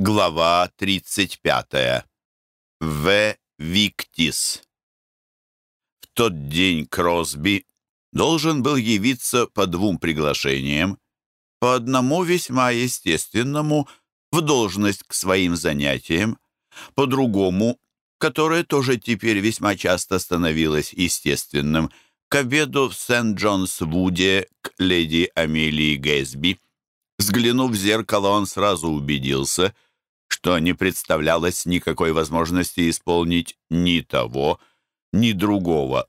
Глава 35. В. Виктис. В тот день Кросби должен был явиться по двум приглашениям, по одному весьма естественному в должность к своим занятиям, по другому, которое тоже теперь весьма часто становилось естественным, к обеду в Сент-Джонс-Вуде к леди Амелии Гэсби. Взглянув в зеркало, он сразу убедился — что не представлялось никакой возможности исполнить ни того, ни другого.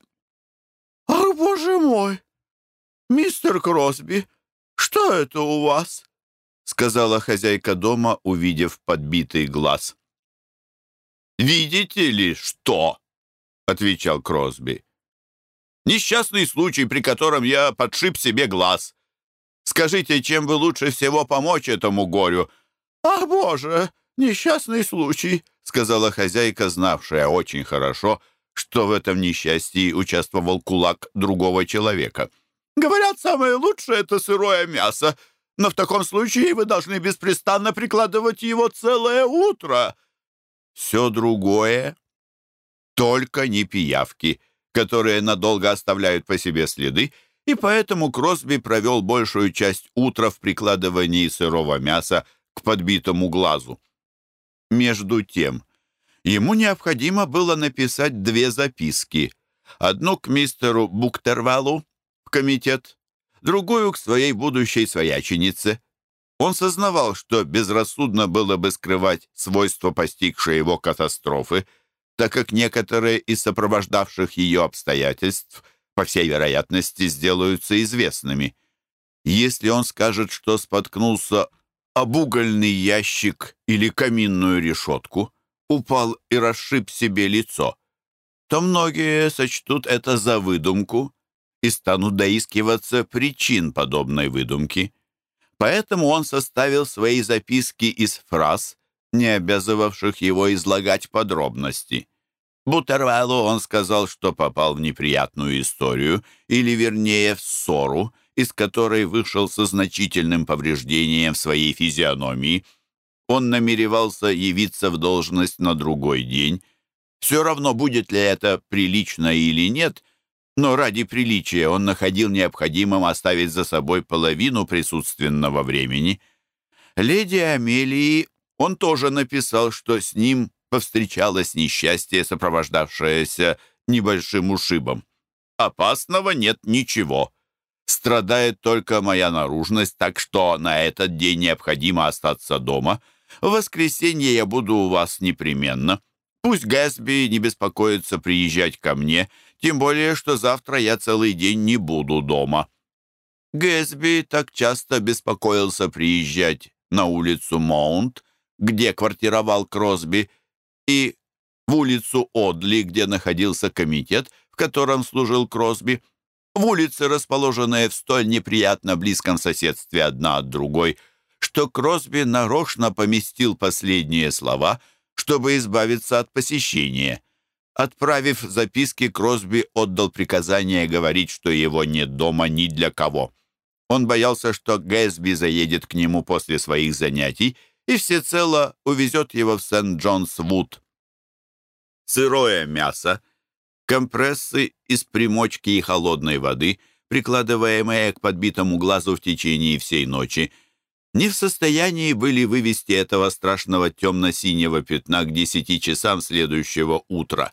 «Ах, боже мой! Мистер Кросби, что это у вас?» сказала хозяйка дома, увидев подбитый глаз. «Видите ли, что?» — отвечал Кросби. «Несчастный случай, при котором я подшиб себе глаз. Скажите, чем вы лучше всего помочь этому горю?» «Ах, Боже! «Несчастный случай», — сказала хозяйка, знавшая очень хорошо, что в этом несчастье участвовал кулак другого человека. «Говорят, самое лучшее — это сырое мясо, но в таком случае вы должны беспрестанно прикладывать его целое утро». Все другое — только не пиявки, которые надолго оставляют по себе следы, и поэтому Кросби провел большую часть утра в прикладывании сырого мяса к подбитому глазу. Между тем, ему необходимо было написать две записки. Одну к мистеру Буктервалу в комитет, другую к своей будущей свояченице. Он сознавал, что безрассудно было бы скрывать свойства постигшей его катастрофы, так как некоторые из сопровождавших ее обстоятельств, по всей вероятности, сделаются известными. Если он скажет, что споткнулся об угольный ящик или каминную решетку, упал и расшиб себе лицо, то многие сочтут это за выдумку и станут доискиваться причин подобной выдумки. Поэтому он составил свои записки из фраз, не обязывавших его излагать подробности. Бутервеллу он сказал, что попал в неприятную историю, или, вернее, в ссору, из которой вышел со значительным повреждением своей физиономии. Он намеревался явиться в должность на другой день. Все равно, будет ли это прилично или нет, но ради приличия он находил необходимым оставить за собой половину присутственного времени. Леди Амелии он тоже написал, что с ним повстречалось несчастье, сопровождавшееся небольшим ушибом. «Опасного нет ничего», Страдает только моя наружность, так что на этот день необходимо остаться дома. В воскресенье я буду у вас непременно. Пусть Гэсби не беспокоится приезжать ко мне, тем более, что завтра я целый день не буду дома». Гэсби так часто беспокоился приезжать на улицу Маунт, где квартировал Кросби, и в улицу Одли, где находился комитет, в котором служил Кросби, в улице, расположенные в столь неприятно близком соседстве одна от другой, что Кросби нарочно поместил последние слова, чтобы избавиться от посещения. Отправив записки, Кросби отдал приказание говорить, что его нет дома ни для кого. Он боялся, что Гэсби заедет к нему после своих занятий и всецело увезет его в Сент-Джонс-Вуд. Сырое мясо компрессы из примочки и холодной воды, прикладываемые к подбитому глазу в течение всей ночи, не в состоянии были вывести этого страшного темно-синего пятна к десяти часам следующего утра.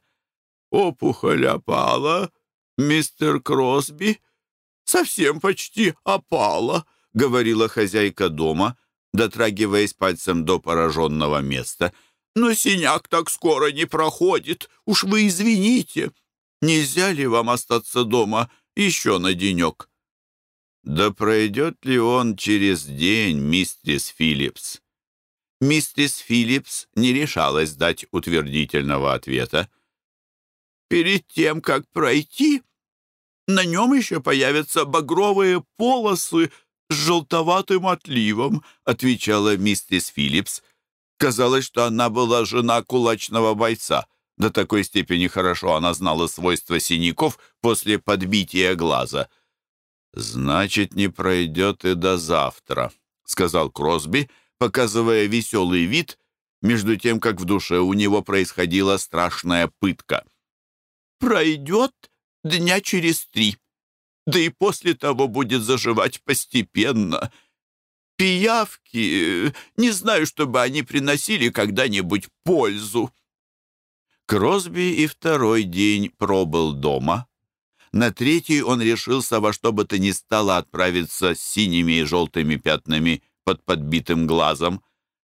«Опухоль опала, мистер Кросби? Совсем почти опала», — говорила хозяйка дома, дотрагиваясь пальцем до пораженного места. «Но синяк так скоро не проходит, уж вы извините». Нельзя ли вам остаться дома еще на денек?» «Да пройдет ли он через день, мистерс Филлипс?» Мистерс Филлипс не решалась дать утвердительного ответа. «Перед тем, как пройти, на нем еще появятся багровые полосы с желтоватым отливом», отвечала миссис Филлипс. Казалось, что она была жена кулачного бойца. До такой степени хорошо она знала свойства синяков после подбития глаза. «Значит, не пройдет и до завтра», — сказал Кросби, показывая веселый вид, между тем, как в душе у него происходила страшная пытка. «Пройдет дня через три, да и после того будет заживать постепенно. Пиявки, не знаю, чтобы они приносили когда-нибудь пользу». Кросби и второй день пробыл дома. На третий он решился во что бы то ни стало отправиться с синими и желтыми пятнами под подбитым глазом.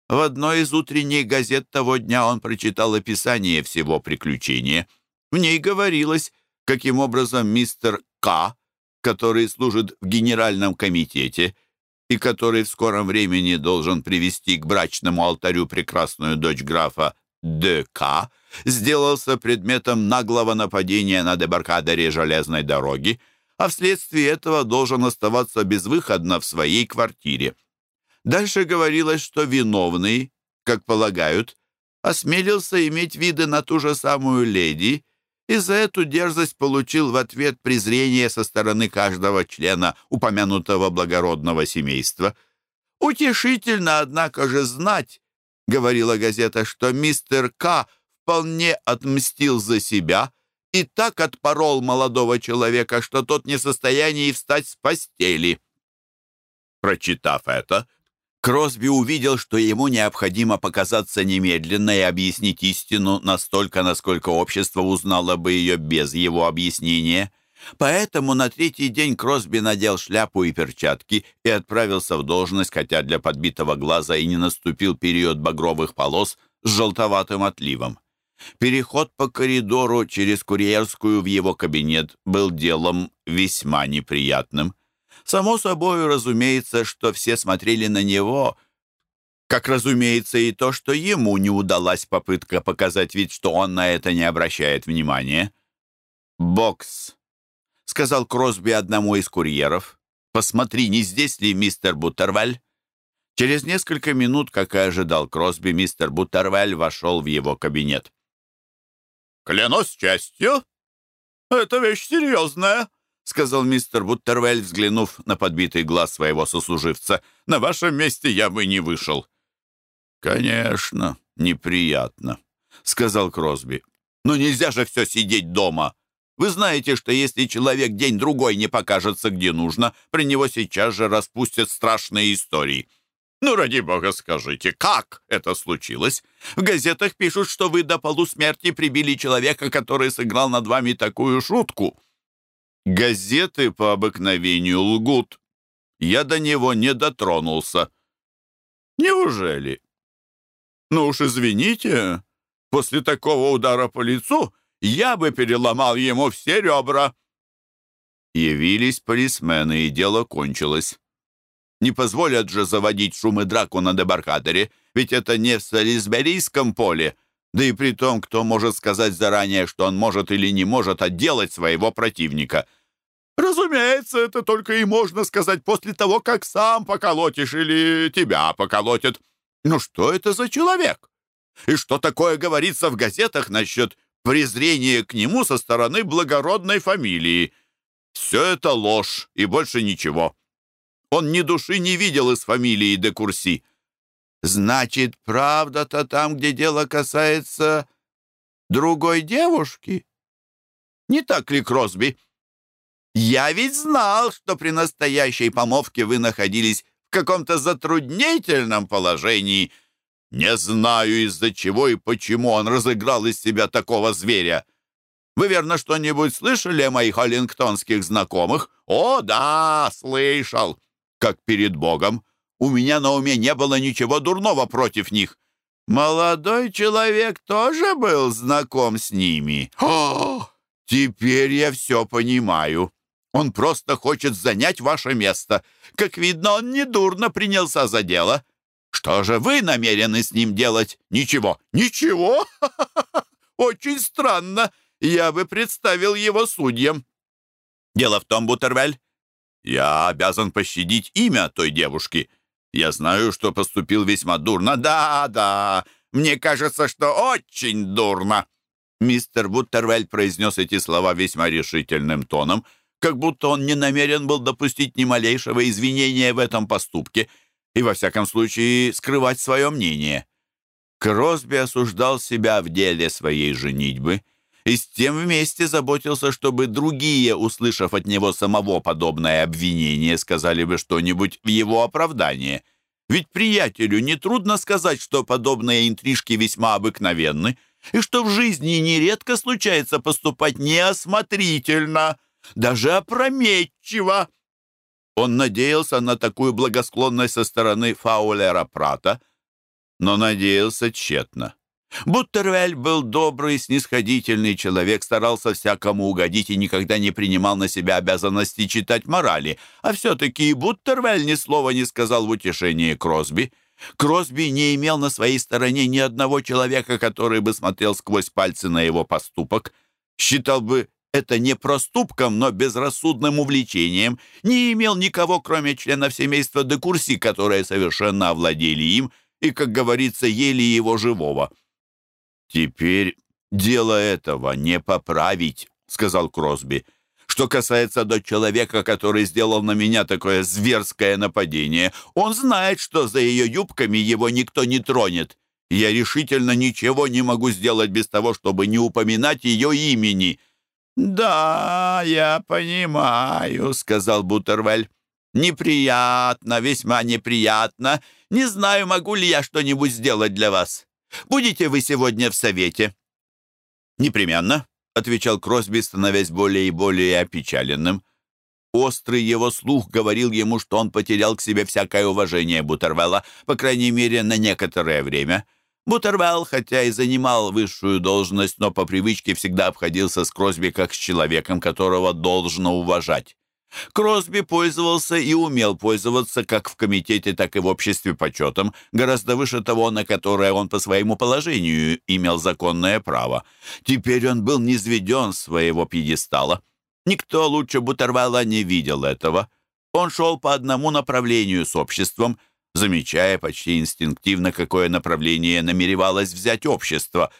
В одной из утренних газет того дня он прочитал описание всего приключения. В ней говорилось, каким образом мистер К., который служит в Генеральном комитете и который в скором времени должен привести к брачному алтарю прекрасную дочь графа Д.К., сделался предметом наглого нападения на дебаркадере железной дороги, а вследствие этого должен оставаться безвыходно в своей квартире. Дальше говорилось, что виновный, как полагают, осмелился иметь виды на ту же самую леди и за эту дерзость получил в ответ презрение со стороны каждого члена упомянутого благородного семейства. Утешительно, однако же, знать, — говорила газета, — что мистер К. вполне отмстил за себя и так отпорол молодого человека, что тот не в состоянии встать с постели. Прочитав это, Кросби увидел, что ему необходимо показаться немедленно и объяснить истину настолько, насколько общество узнало бы ее без его объяснения. Поэтому на третий день Кросби надел шляпу и перчатки и отправился в должность, хотя для подбитого глаза и не наступил период багровых полос с желтоватым отливом. Переход по коридору через курьерскую в его кабинет был делом весьма неприятным. Само собой, разумеется, что все смотрели на него, как, разумеется, и то, что ему не удалась попытка показать вид, что он на это не обращает внимания. «Бокс», — сказал Кросби одному из курьеров. «Посмотри, не здесь ли мистер Буттерваль?» Через несколько минут, как и ожидал Кросби, мистер Буттерваль вошел в его кабинет. «Клянусь честью, это вещь серьезная», — сказал мистер Буттервель, взглянув на подбитый глаз своего сослуживца. «На вашем месте я бы не вышел». «Конечно, неприятно», — сказал Кросби. «Но нельзя же все сидеть дома. Вы знаете, что если человек день-другой не покажется где нужно, при него сейчас же распустят страшные истории. Ну, ради бога, скажите, как это случилось? В газетах пишут, что вы до полусмерти прибили человека, который сыграл над вами такую шутку. Газеты по обыкновению лгут. Я до него не дотронулся. Неужели? Ну уж извините, после такого удара по лицу я бы переломал ему все ребра. Явились полисмены, и дело кончилось. Не позволят же заводить шум и драку на дебаркадере, ведь это не в Солисберийском поле. Да и при том, кто может сказать заранее, что он может или не может отделать своего противника. Разумеется, это только и можно сказать после того, как сам поколотишь или тебя поколотят. Ну что это за человек? И что такое говорится в газетах насчет презрения к нему со стороны благородной фамилии? Все это ложь и больше ничего. Он ни души не видел из фамилии де Курси. Значит, правда-то там, где дело касается другой девушки? Не так ли, Кросби? Я ведь знал, что при настоящей помолвке вы находились в каком-то затруднительном положении. Не знаю, из-за чего и почему он разыграл из себя такого зверя. Вы, верно, что-нибудь слышали о моих оллингтонских знакомых? О, да, слышал. Как перед Богом. У меня на уме не было ничего дурного против них. Молодой человек тоже был знаком с ними. О, теперь я все понимаю. Он просто хочет занять ваше место. Как видно, он недурно принялся за дело. Что же вы намерены с ним делать? Ничего. Ничего? Очень странно. Я бы представил его судьям. Дело в том, Бутервель, я обязан пощадить имя той девушки. Я знаю, что поступил весьма дурно. Да, да, мне кажется, что очень дурно. Мистер Буттервель произнес эти слова весьма решительным тоном, как будто он не намерен был допустить ни малейшего извинения в этом поступке и, во всяком случае, скрывать свое мнение. Кросби осуждал себя в деле своей женитьбы и с тем вместе заботился, чтобы другие, услышав от него самого подобное обвинение, сказали бы что-нибудь в его оправдание. Ведь приятелю нетрудно сказать, что подобные интрижки весьма обыкновенны, и что в жизни нередко случается поступать неосмотрительно, даже опрометчиво. Он надеялся на такую благосклонность со стороны Фаулера Прата, но надеялся тщетно. Буттервель был добрый, снисходительный человек, старался всякому угодить и никогда не принимал на себя обязанности читать морали, а все-таки и Буттервель ни слова не сказал в утешении Кросби. Кросби не имел на своей стороне ни одного человека, который бы смотрел сквозь пальцы на его поступок, считал бы это не проступком, но безрассудным увлечением, не имел никого, кроме членов семейства Декурси, которые совершенно овладели им и, как говорится, ели его живого. «Теперь дело этого не поправить», — сказал Кросби. «Что касается до человека, который сделал на меня такое зверское нападение, он знает, что за ее юбками его никто не тронет. Я решительно ничего не могу сделать без того, чтобы не упоминать ее имени». «Да, я понимаю», — сказал Бутервель. «Неприятно, весьма неприятно. Не знаю, могу ли я что-нибудь сделать для вас. Будете вы сегодня в совете?» «Непременно», — отвечал Кросби, становясь более и более опечаленным. Острый его слух говорил ему, что он потерял к себе всякое уважение Бутервелла, по крайней мере, на некоторое время — Бутервелл, хотя и занимал высшую должность, но по привычке всегда обходился с Кросби как с человеком, которого должно уважать. Кросби пользовался и умел пользоваться как в комитете, так и в обществе почетом, гораздо выше того, на которое он по своему положению имел законное право. Теперь он был низведен своего пьедестала. Никто лучше Бутервелла не видел этого. Он шел по одному направлению с обществом — замечая почти инстинктивно, какое направление намеревалось взять общество.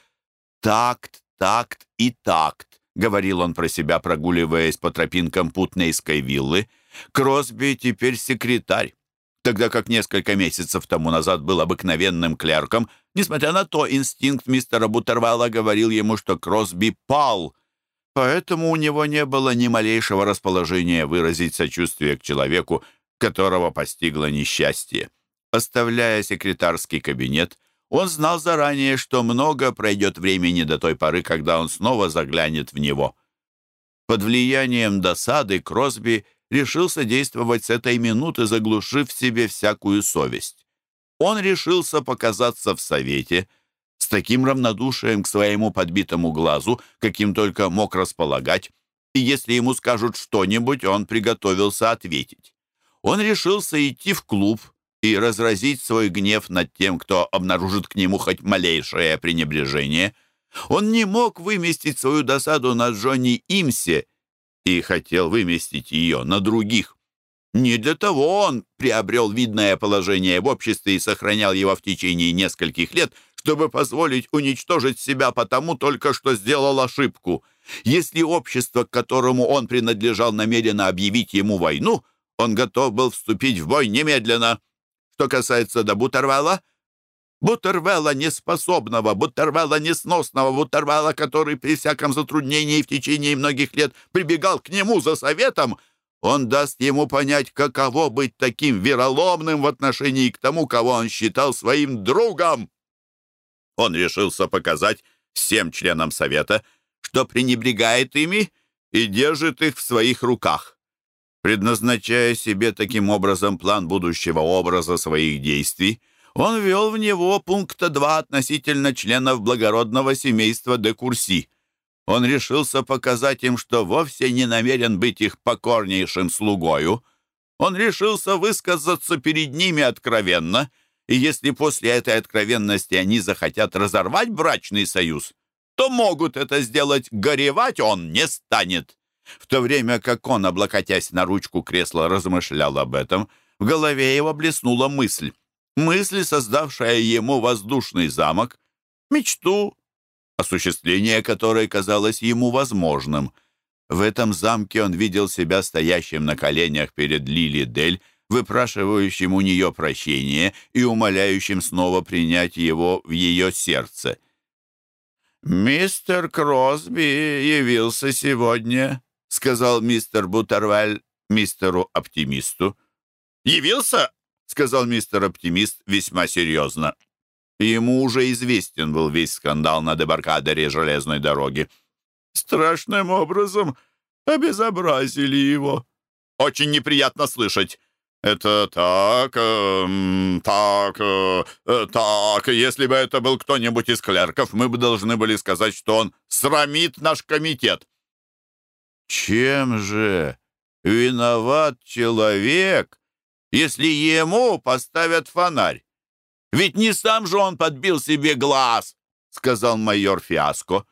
«Такт, такт и такт», — говорил он про себя, прогуливаясь по тропинкам Путнейской виллы. «Кросби теперь секретарь, тогда как несколько месяцев тому назад был обыкновенным клерком. Несмотря на то, инстинкт мистера Бутервелла говорил ему, что Кросби пал». Поэтому у него не было ни малейшего расположения выразить сочувствие к человеку, которого постигло несчастье. Оставляя секретарский кабинет, он знал заранее, что много пройдет времени до той поры, когда он снова заглянет в него. Под влиянием досады Кросби решился действовать с этой минуты, заглушив в себе всякую совесть. Он решился показаться в совете с таким равнодушием к своему подбитому глазу, каким только мог располагать, и если ему скажут что-нибудь, он приготовился ответить. Он решился идти в клуб, и разразить свой гнев над тем, кто обнаружит к нему хоть малейшее пренебрежение. Он не мог выместить свою досаду на Джонни Имсе и хотел выместить ее на других. Не для того он приобрел видное положение в обществе и сохранял его в течение нескольких лет, чтобы позволить уничтожить себя потому только, что сделал ошибку. Если общество, к которому он принадлежал, намерено объявить ему войну, он готов был вступить в бой немедленно. Что касается до Бутервелла, Бутервелла неспособного, Бутервелла несносного, Бутервелла, который при всяком затруднении в течение многих лет прибегал к нему за советом, он даст ему понять, каково быть таким вероломным в отношении к тому, кого он считал своим другом. Он решился показать всем членам совета, что пренебрегает ими и держит их в своих руках предназначая себе таким образом план будущего образа своих действий, он ввел в него пункта 2 относительно членов благородного семейства де Курси. Он решился показать им, что вовсе не намерен быть их покорнейшим слугою. Он решился высказаться перед ними откровенно, и если после этой откровенности они захотят разорвать брачный союз, то могут это сделать, горевать он не станет. В то время как он, облокотясь на ручку кресла, размышлял об этом, в голове его блеснула мысль. Мысль, создавшая ему воздушный замок, мечту, осуществление которой казалось ему возможным. В этом замке он видел себя стоящим на коленях перед Лили Дель, выпрашивающим у нее прощение и умоляющим снова принять его в ее сердце. «Мистер Кросби явился сегодня», — сказал мистер Бутервель мистеру-оптимисту. «Явился?» — сказал мистер Оптимист весьма серьезно. Ему уже известен был весь скандал на дебаркадере железной дороги. «Страшным образом обезобразили его». «Очень неприятно слышать. Это так, э, так, э, так. Если бы это был кто-нибудь из клерков, мы бы должны были сказать, что он срамит наш комитет». «Чем же виноват человек, если ему поставят фонарь? Ведь не сам же он подбил себе глаз», — сказал майор Фиаско.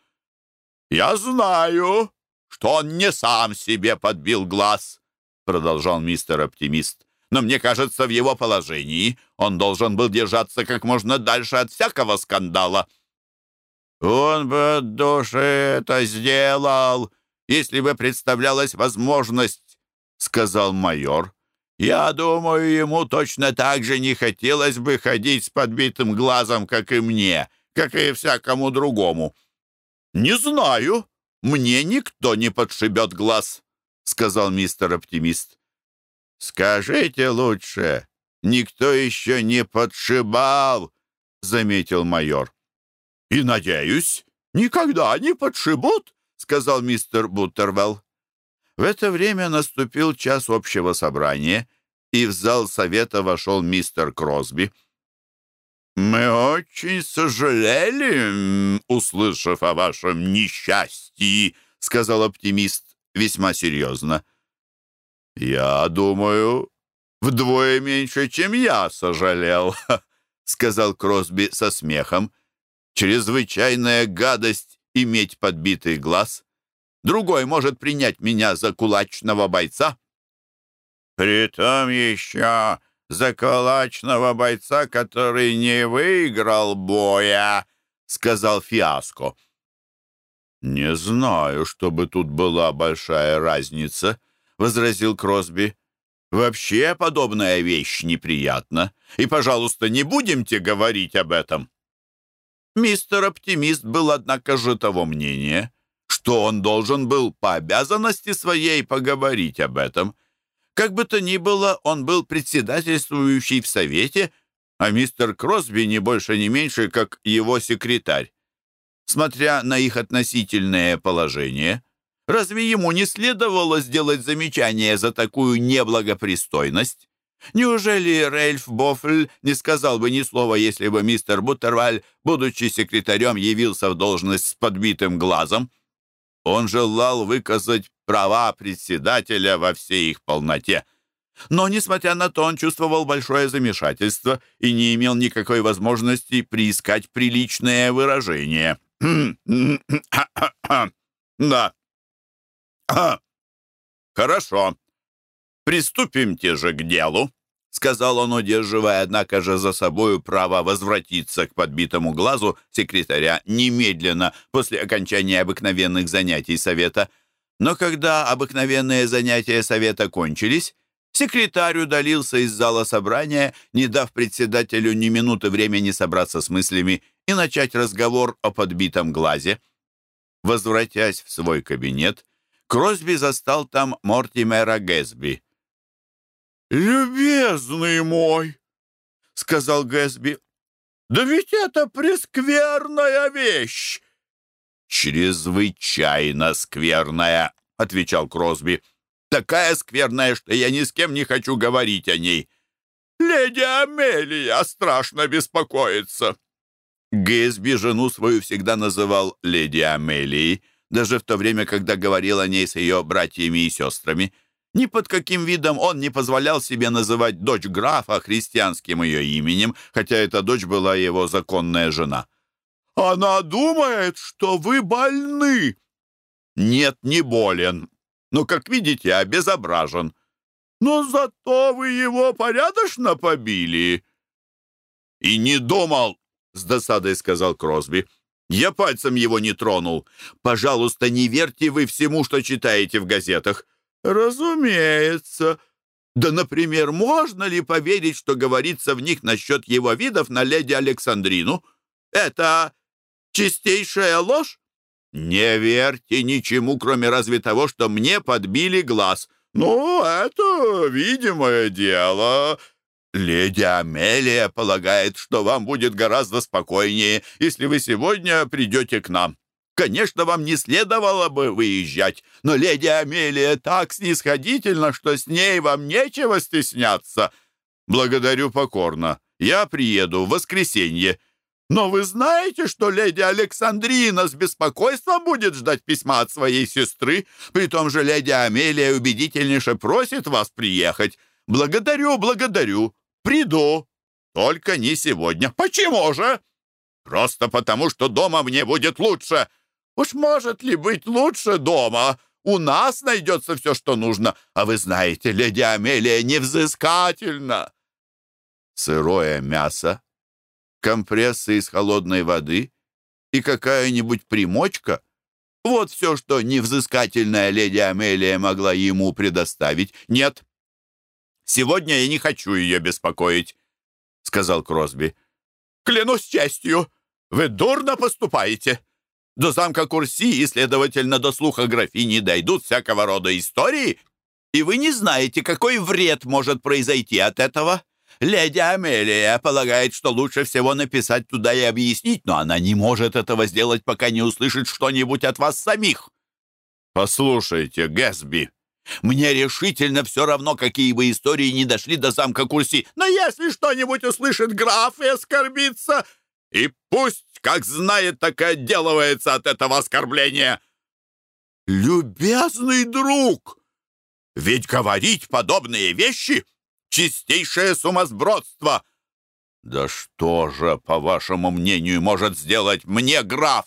«Я знаю, что он не сам себе подбил глаз», — продолжал мистер Оптимист. «Но мне кажется, в его положении он должен был держаться как можно дальше от всякого скандала». «Он бы от души это сделал, если бы представлялась возможность», — сказал майор. «Я думаю, ему точно так же не хотелось бы ходить с подбитым глазом, как и мне, как и всякому другому». «Не знаю. Мне никто не подшибет глаз», — сказал мистер Оптимист. «Скажите лучше, никто еще не подшибал», — заметил майор. «И, надеюсь, никогда не подшибут», — сказал мистер Буттервелл. В это время наступил час общего собрания, и в зал совета вошел мистер Кросби. «Мы очень сожалели, услышав о вашем несчастье», — сказал оптимист весьма серьезно. «Я думаю, вдвое меньше, чем я сожалел», — сказал Кросби со смехом. «Чрезвычайная гадость иметь подбитый глаз. Другой может принять меня за кулачного бойца». «Притом еще за кулачного бойца, который не выиграл боя», — сказал Фиаско. «Не знаю, чтобы тут была большая разница», — возразил Кросби. «Вообще подобная вещь неприятна, и, пожалуйста, не будемте говорить об этом». Мистер Оптимист был, однако же, того мнения, что он должен был по обязанности своей поговорить об этом. Как бы то ни было, он был председательствующий в Совете, а мистер Кросби не больше, не меньше, как его секретарь. Смотря на их относительное положение, разве ему не следовало сделать замечание за такую неблагопристойность? Неужели Рейльф Боффль не сказал бы ни слова, если бы мистер Буттерваль, будучи секретарем, явился в должность с подбитым глазом? Он желал выказать права председателя во всей их полноте. Но, несмотря на то, он чувствовал большое замешательство и не имел никакой возможности приискать приличное выражение. «Да. Хорошо. Приступимте же к делу», — сказал он, удерживая, однако же, за собою право возвратиться к подбитому глазу секретаря немедленно после окончания обыкновенных занятий совета. Но когда обыкновенные занятия совета кончились, секретарь удалился из зала собрания, не дав председателю ни минуты времени собраться с мыслями и начать разговор о подбитом глазе. Возвратясь в свой кабинет, Кросби застал там Мортимера Гэсби. «Любезный мой!» — сказал Гэсби. «Да ведь это прескверная вещь!» «Чрезвычайно скверная!» — отвечал Кросби. «Такая скверная, что я ни с кем не хочу говорить о ней». «Леди Амелия страшно беспокоится!» Гэсби жену свою всегда называл леди Амелией, даже в то время, когда говорил о ней с ее братьями и сестрами. Ни под каким видом он не позволял себе называть дочь графа христианским ее именем, хотя эта дочь была его законная жена. «Она думает, что вы больны!» «Нет, не болен, но, как видите, обезображен». «Но зато вы его порядочно побили!» «И не думал!» — с досадой сказал Кросби. «Я пальцем его не тронул. Пожалуйста, не верьте вы всему, что читаете в газетах». «Разумеется. Да, например, можно ли поверить, что говорится в них насчет его видов на леди Александрину? Это чистейшая ложь? Не верьте ничему, кроме разве того, что мне подбили глаз. Ну, это видимое дело. Леди Амелия полагает, что вам будет гораздо спокойнее, если вы сегодня придете к нам. Конечно, вам не следовало бы выезжать, но леди Амелия так снисходительна, что с ней вам нечего стесняться. Благодарю покорно. Я приеду в воскресенье. Но вы знаете, что леди Александрина с беспокойством будет ждать письма от своей сестры? При том же леди Амелия убедительнейше просит вас приехать. Благодарю, благодарю. Приду. Только не сегодня. Почему же? Просто потому, что дома мне будет лучше. Уж может ли быть лучше дома? У нас найдется все, что нужно. А вы знаете, леди Амелия невзыскательна. Сырое мясо, компрессы из холодной воды и какая-нибудь примочка — вот все, что невзыскательная леди Амелия могла ему предоставить. Нет, сегодня я не хочу ее беспокоить, — сказал Кросби. Клянусь честью, вы дурно поступаете. До замка Курси и, следовательно, до слуха графини дойдут всякого рода истории, и вы не знаете, какой вред может произойти от этого. Леди Амелия полагает, что лучше всего написать туда и объяснить, но она не может этого сделать, пока не услышит что-нибудь от вас самих. Послушайте, Гэсби, мне решительно все равно, какие бы истории не дошли до замка Курси, но если что-нибудь услышит граф и оскорбится, и пусть как знает, так и отделывается от этого оскорбления. Любезный друг, ведь говорить подобные вещи — чистейшее сумасбродство. Да что же, по вашему мнению, может сделать мне граф?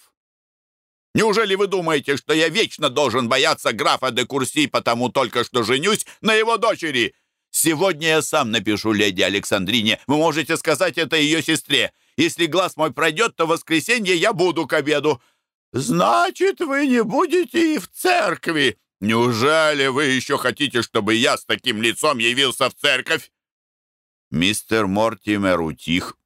Неужели вы думаете, что я вечно должен бояться графа де Курси, потому только что женюсь на его дочери? Сегодня я сам напишу леди Александрине. Вы можете сказать это ее сестре. Если глаз мой пройдет, то в воскресенье я буду к обеду». «Значит, вы не будете и в церкви. Неужели вы еще хотите, чтобы я с таким лицом явился в церковь?» Мистер Мортимер утих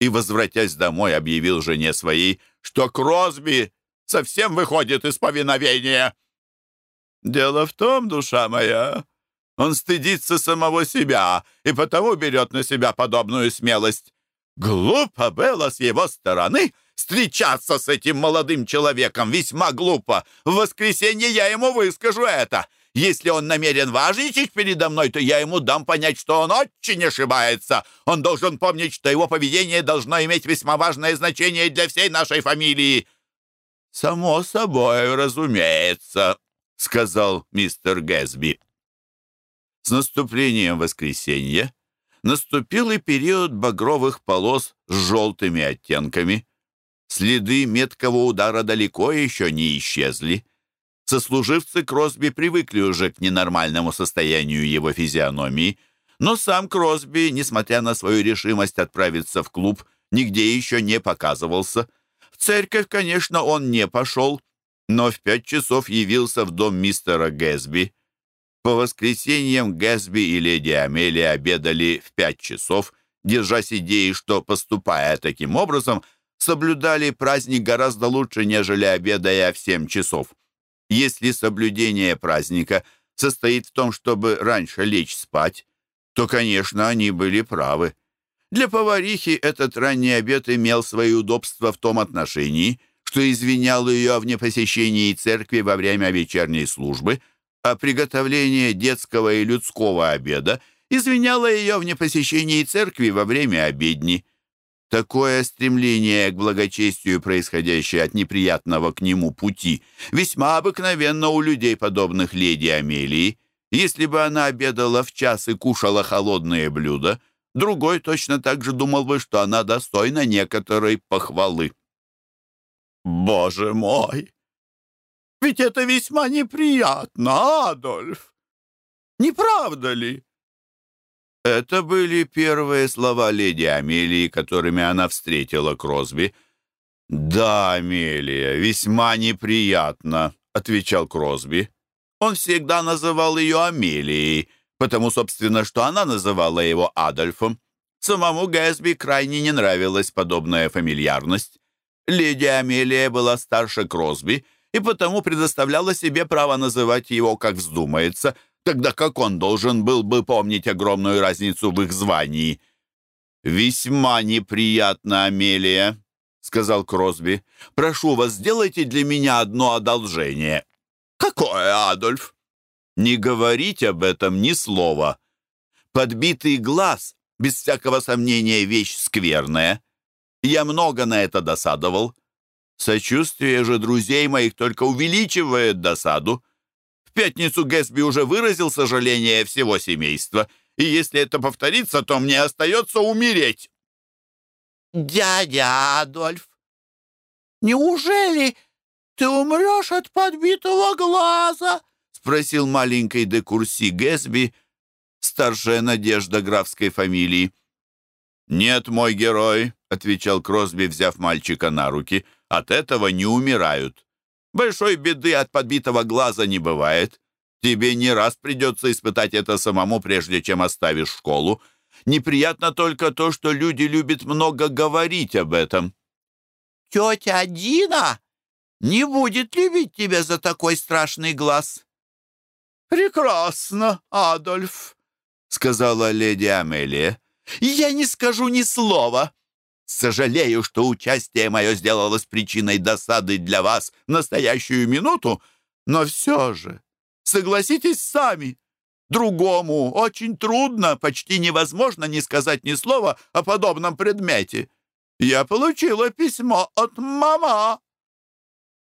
и, возвратясь домой, объявил жене своей, что Кросби совсем выходит из повиновения. «Дело в том, душа моя, он стыдится самого себя и потому берет на себя подобную смелость. Глупо было с его стороны встречаться с этим молодым человеком. Весьма глупо. В воскресенье я ему выскажу это. Если он намерен важничать передо мной, то я ему дам понять, что он очень ошибается. Он должен помнить, что его поведение должно иметь весьма важное значение для всей нашей фамилии». «Само собой, разумеется», — сказал мистер Гэсби. С наступлением воскресенья наступил и период багровых полос с желтыми оттенками. Следы меткого удара далеко еще не исчезли. Сослуживцы Кросби привыкли уже к ненормальному состоянию его физиономии, но сам Кросби, несмотря на свою решимость отправиться в клуб, нигде еще не показывался. В церковь, конечно, он не пошел, но в пять часов явился в дом мистера Гэсби. По воскресеньям Гэсби и леди Амелия обедали в пять часов, держась идеи, что, поступая таким образом, соблюдали праздник гораздо лучше, нежели обедая в семь часов. Если соблюдение праздника состоит в том, чтобы раньше лечь спать, то, конечно, они были правы. Для поварихи этот ранний обед имел свои удобства в том отношении, что извинял ее в непосещении церкви во время вечерней службы – а приготовление детского и людского обеда извиняло ее в непосещении церкви во время обедни. Такое стремление к благочестию, происходящее от неприятного к нему пути, весьма обыкновенно у людей, подобных леди Амелии. Если бы она обедала в час и кушала холодные блюда, другой точно так же думал бы, что она достойна некоторой похвалы. «Боже мой!» Ведь это весьма неприятно, Адольф. Не правда ли?» Это были первые слова леди Амелии, которыми она встретила Кросби. «Да, Амелия, весьма неприятно», — отвечал Кросби. Он всегда называл ее Амелией, потому, собственно, что она называла его Адольфом. Самому Гэсби крайне не нравилась подобная фамильярность. Леди Амелия была старше Кросби и потому предоставляла себе право называть его, как вздумается, тогда как он должен был бы помнить огромную разницу в их звании. «Весьма неприятно, Амелия», — сказал Кросби. «Прошу вас, сделайте для меня одно одолжение». «Какое, Адольф?» «Не говорить об этом ни слова. Подбитый глаз, без всякого сомнения, вещь скверная. Я много на это досадовал. Сочувствие же друзей моих только увеличивает досаду. В пятницу Гэсби уже выразил сожаление всего семейства, и если это повторится, то мне остается умереть. «Дядя Адольф, неужели ты умрешь от подбитого глаза?» — спросил маленький де Курси Гэсби, старшая надежда графской фамилии. «Нет, мой герой», — отвечал Кросби, взяв мальчика на руки, — «от этого не умирают. Большой беды от подбитого глаза не бывает. Тебе не раз придется испытать это самому, прежде чем оставишь школу. Неприятно только то, что люди любят много говорить об этом». «Тетя Дина не будет любить тебя за такой страшный глаз». «Прекрасно, Адольф», — сказала леди Амелия. «Я не скажу ни слова. Сожалею, что участие мое сделалось причиной досады для вас в настоящую минуту, но все же, согласитесь сами, другому очень трудно, почти невозможно не сказать ни слова о подобном предмете. Я получила письмо от мама».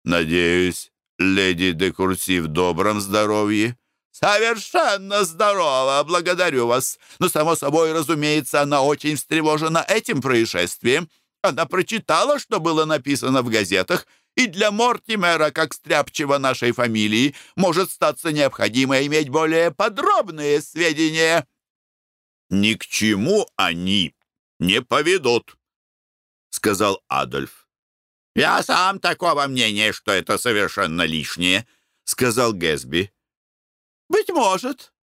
«Надеюсь, леди де Курси в добром здоровье?» «Совершенно здорово, благодарю вас. Но, само собой, разумеется, она очень встревожена этим происшествием. Она прочитала, что было написано в газетах, и для Мортимера, как стряпчего нашей фамилии, может статься необходимо иметь более подробные сведения». «Ни к чему они не поведут», — сказал Адольф. «Я сам такого мнения, что это совершенно лишнее», — сказал Гэсби. «Быть может.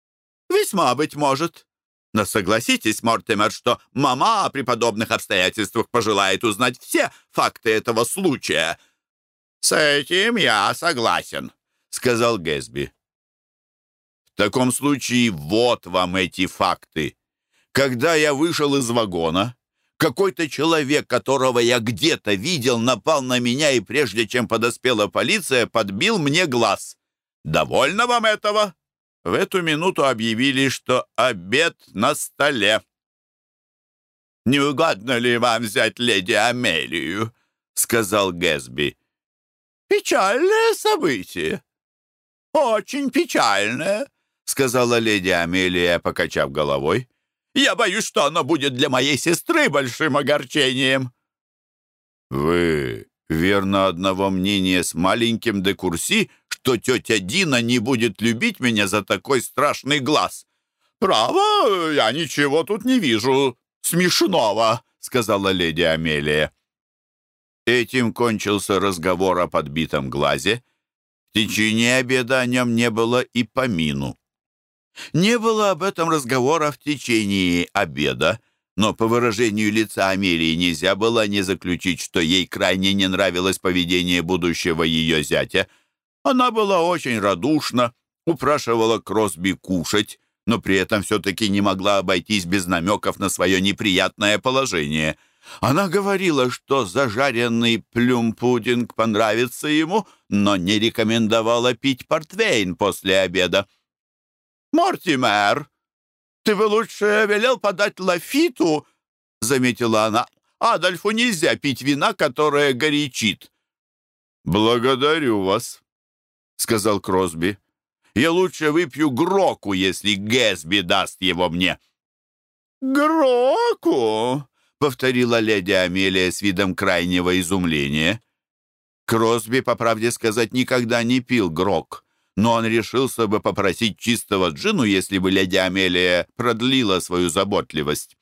Весьма быть может. Но согласитесь, Мортимер, что мама при подобных обстоятельствах пожелает узнать все факты этого случая». «С этим я согласен», — сказал Гэсби. «В таком случае вот вам эти факты. Когда я вышел из вагона, какой-то человек, которого я где-то видел, напал на меня и прежде чем подоспела полиция, подбил мне глаз. Довольно вам этого?» В эту минуту объявили, что обед на столе. «Не угодно ли вам взять леди Амелию?» — сказал Гэсби. «Печальное событие. Очень печальное», — сказала леди Амелия, покачав головой. «Я боюсь, что оно будет для моей сестры большим огорчением». «Вы, верно, одного мнения с маленьким де Курси, что тетя Дина не будет любить меня за такой страшный глаз. «Право, я ничего тут не вижу смешного», — сказала леди Амелия. Этим кончился разговор о подбитом глазе. В течение обеда о нем не было и помину. Не было об этом разговора в течение обеда, но по выражению лица Амелии нельзя было не заключить, что ей крайне не нравилось поведение будущего ее зятя — она была очень радушна, упрашивала Кросби кушать, но при этом все-таки не могла обойтись без намеков на свое неприятное положение. Она говорила, что зажаренный плюм-пудинг понравится ему, но не рекомендовала пить портвейн после обеда. «Мортимер, ты бы лучше велел подать лафиту», — заметила она. «Адольфу нельзя пить вина, которое горячит». «Благодарю вас», — сказал Кросби. «Я лучше выпью Гроку, если Гэсби даст его мне». «Гроку?» — повторила леди Амелия с видом крайнего изумления. Кросби, по правде сказать, никогда не пил Грок, но он решился бы попросить чистого джину, если бы леди Амелия продлила свою заботливость.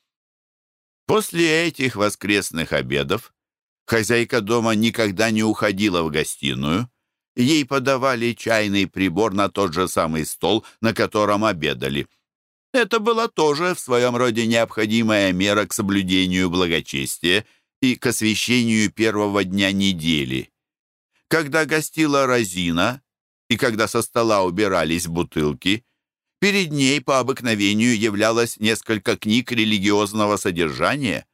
После этих воскресных обедов хозяйка дома никогда не уходила в гостиную, Ей подавали чайный прибор на тот же самый стол, на котором обедали. Это была тоже в своем роде необходимая мера к соблюдению благочестия и к освящению первого дня недели. Когда гостила Розина и когда со стола убирались бутылки, перед ней по обыкновению являлось несколько книг религиозного содержания.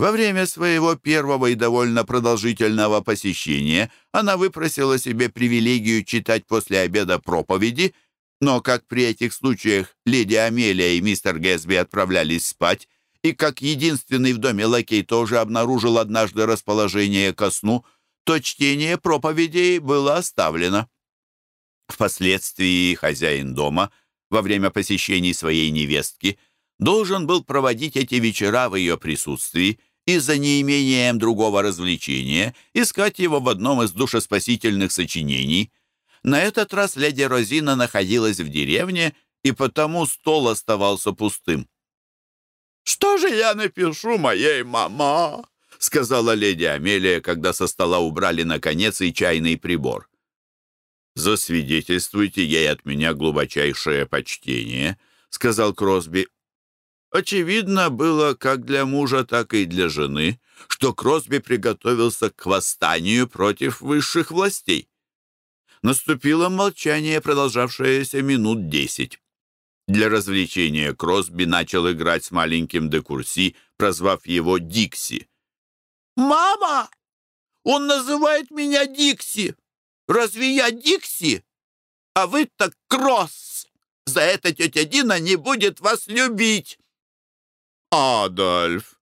Во время своего первого и довольно продолжительного посещения она выпросила себе привилегию читать после обеда проповеди, но как при этих случаях леди Амелия и мистер Гэсби отправлялись спать, и как единственный в доме лакей тоже обнаружил однажды расположение ко сну, то чтение проповедей было оставлено. Впоследствии хозяин дома во время посещений своей невестки должен был проводить эти вечера в ее присутствии и за неимением другого развлечения искать его в одном из душеспасительных сочинений. На этот раз леди Розина находилась в деревне, и потому стол оставался пустым. «Что же я напишу моей мама?» — сказала леди Амелия, когда со стола убрали, наконец, и чайный прибор. «Засвидетельствуйте ей от меня глубочайшее почтение», — сказал Кросби. Очевидно было как для мужа, так и для жены, что Кросби приготовился к восстанию против высших властей. Наступило молчание, продолжавшееся минут десять. Для развлечения Кросби начал играть с маленьким Декурси, прозвав его Дикси. «Мама! Он называет меня Дикси! Разве я Дикси? А вы так Кросс! За это тетя Дина не будет вас любить!» «Адольф,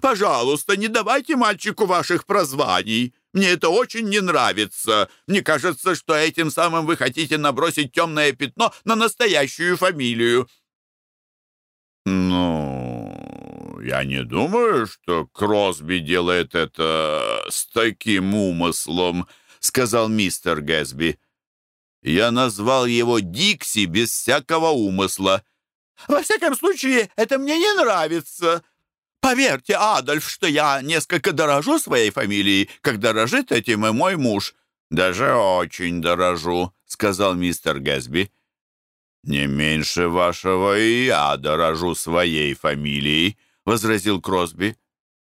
пожалуйста, не давайте мальчику ваших прозваний!» Мне это очень не нравится. Мне кажется, что этим самым вы хотите набросить темное пятно на настоящую фамилию». «Ну, я не думаю, что Кросби делает это с таким умыслом», — сказал мистер Гэсби. «Я назвал его Дикси без всякого умысла». «Во всяком случае, это мне не нравится», Поверьте, Адольф, что я несколько дорожу своей фамилией, как дорожит этим и мой муж». «Даже очень дорожу», — сказал мистер Гэсби. «Не меньше вашего и я дорожу своей фамилией», — возразил Кросби.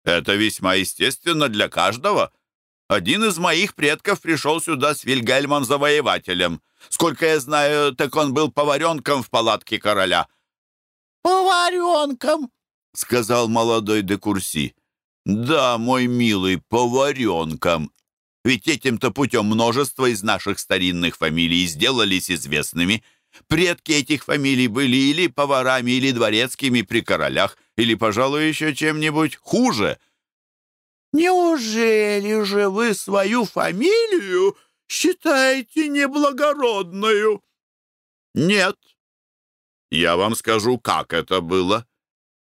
«Это весьма естественно для каждого. Один из моих предков пришел сюда с Вильгельмом Завоевателем. Сколько я знаю, так он был поваренком в палатке короля». «Поваренком?» — сказал молодой де Курси. «Да, мой милый, поваренком. Ведь этим-то путем множество из наших старинных фамилий сделались известными. Предки этих фамилий были или поварами, или дворецкими при королях, или, пожалуй, еще чем-нибудь хуже». «Неужели же вы свою фамилию считаете неблагородную?» «Нет. Я вам скажу, как это было.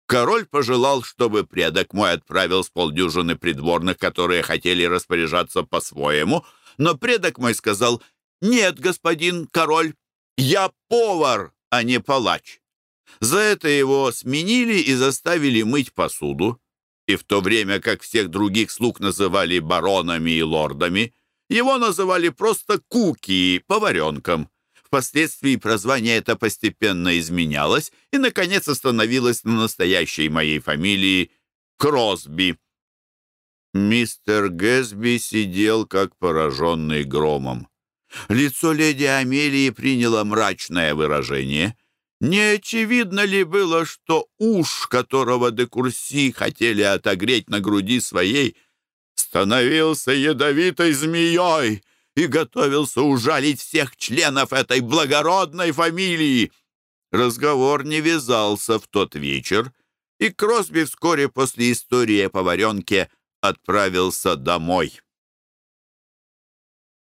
Король пожелал, чтобы предок мой отправил с полдюжины придворных, которые хотели распоряжаться по-своему, но предок мой сказал, «Нет, господин король, я повар, а не палач». За это его сменили и заставили мыть посуду. И в то время, как всех других слуг называли баронами и лордами, его называли просто Куки, поваренком. Впоследствии прозвание это постепенно изменялось и, наконец, остановилось на настоящей моей фамилии Кросби. Мистер Гэсби сидел, как пораженный громом. Лицо леди Амелии приняло мрачное выражение. Не очевидно ли было, что уж, которого де Курси хотели отогреть на груди своей, становился ядовитой змеей, и готовился ужалить всех членов этой благородной фамилии. Разговор не вязался в тот вечер, и Кросби вскоре после истории о поваренке отправился домой.